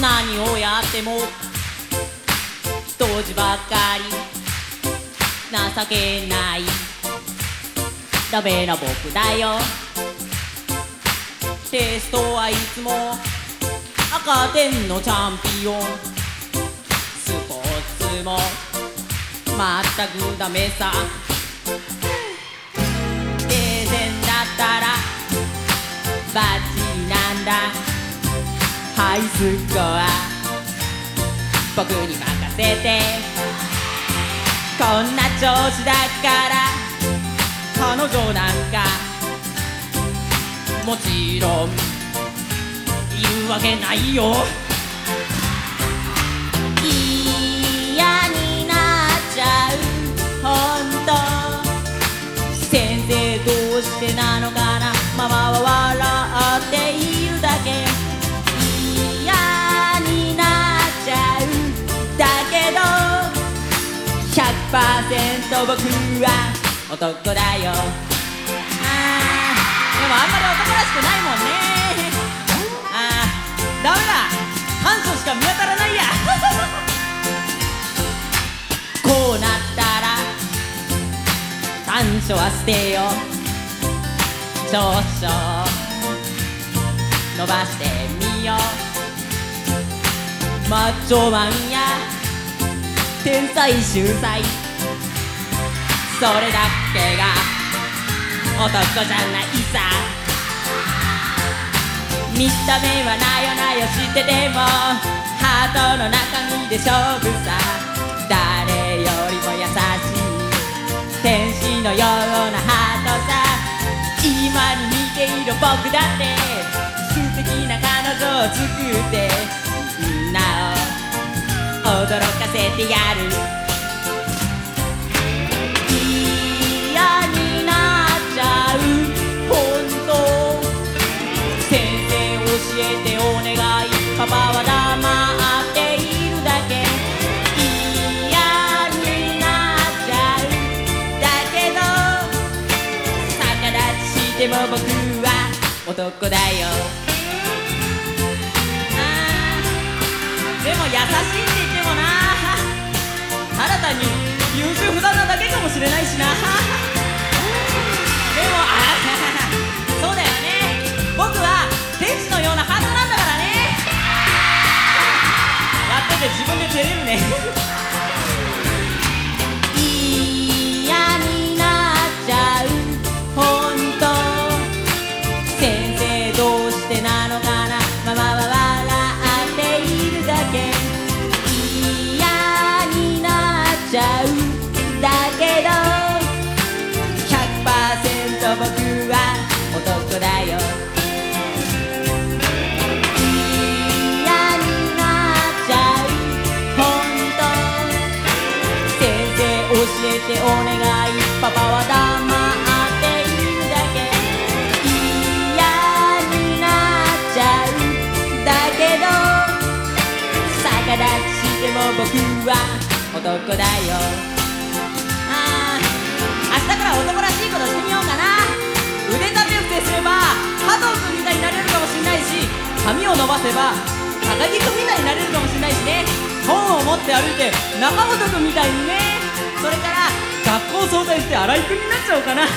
何をやっても同時ばっかり情けない。ダメな僕だよ。テストはいつも赤点のチャンピオン。スポーツもまったくダメさ。冷戦だったらバッチリなんだ。ハイスコア僕に任せて。こんな調子だから彼女なんか。もちろん。言うわけないよ。嫌になっちゃう。ほんと。先生どうしてなのかな。ママは笑って。僕は男だよ。あーでもあんまり男らしくないもんね。あーダメだ。短所しか見当たらないや。こうなったら短所は捨てよ少々伸ばしてみよう。マッチョマンや天才秀才。それだけが男じゃないさ。見た目はなよなよしててもハートの中身で勝負さ。誰よりも優しい。天使のようなハートさ。今に似ている僕だって素敵な彼女を作ってみんなを驚かせてやる。立ちしても僕は男だよ。でも優しいって言ってもな。新たに優柔不断なだけかもしれないしな。でもあそうだよね。僕は天使のようなハートなんだからね。やってて自分で照れるね。も僕は男だよ。あー明日から男らしいことしてみようかな。腕立て伏せすれば加藤君みたいになれるかもしれないし髪を伸ばせば高木君みたいになれるかもしれないしね。本を持って歩いて中本君みたいにね。それから学校総体して荒井君になっちゃおうかな。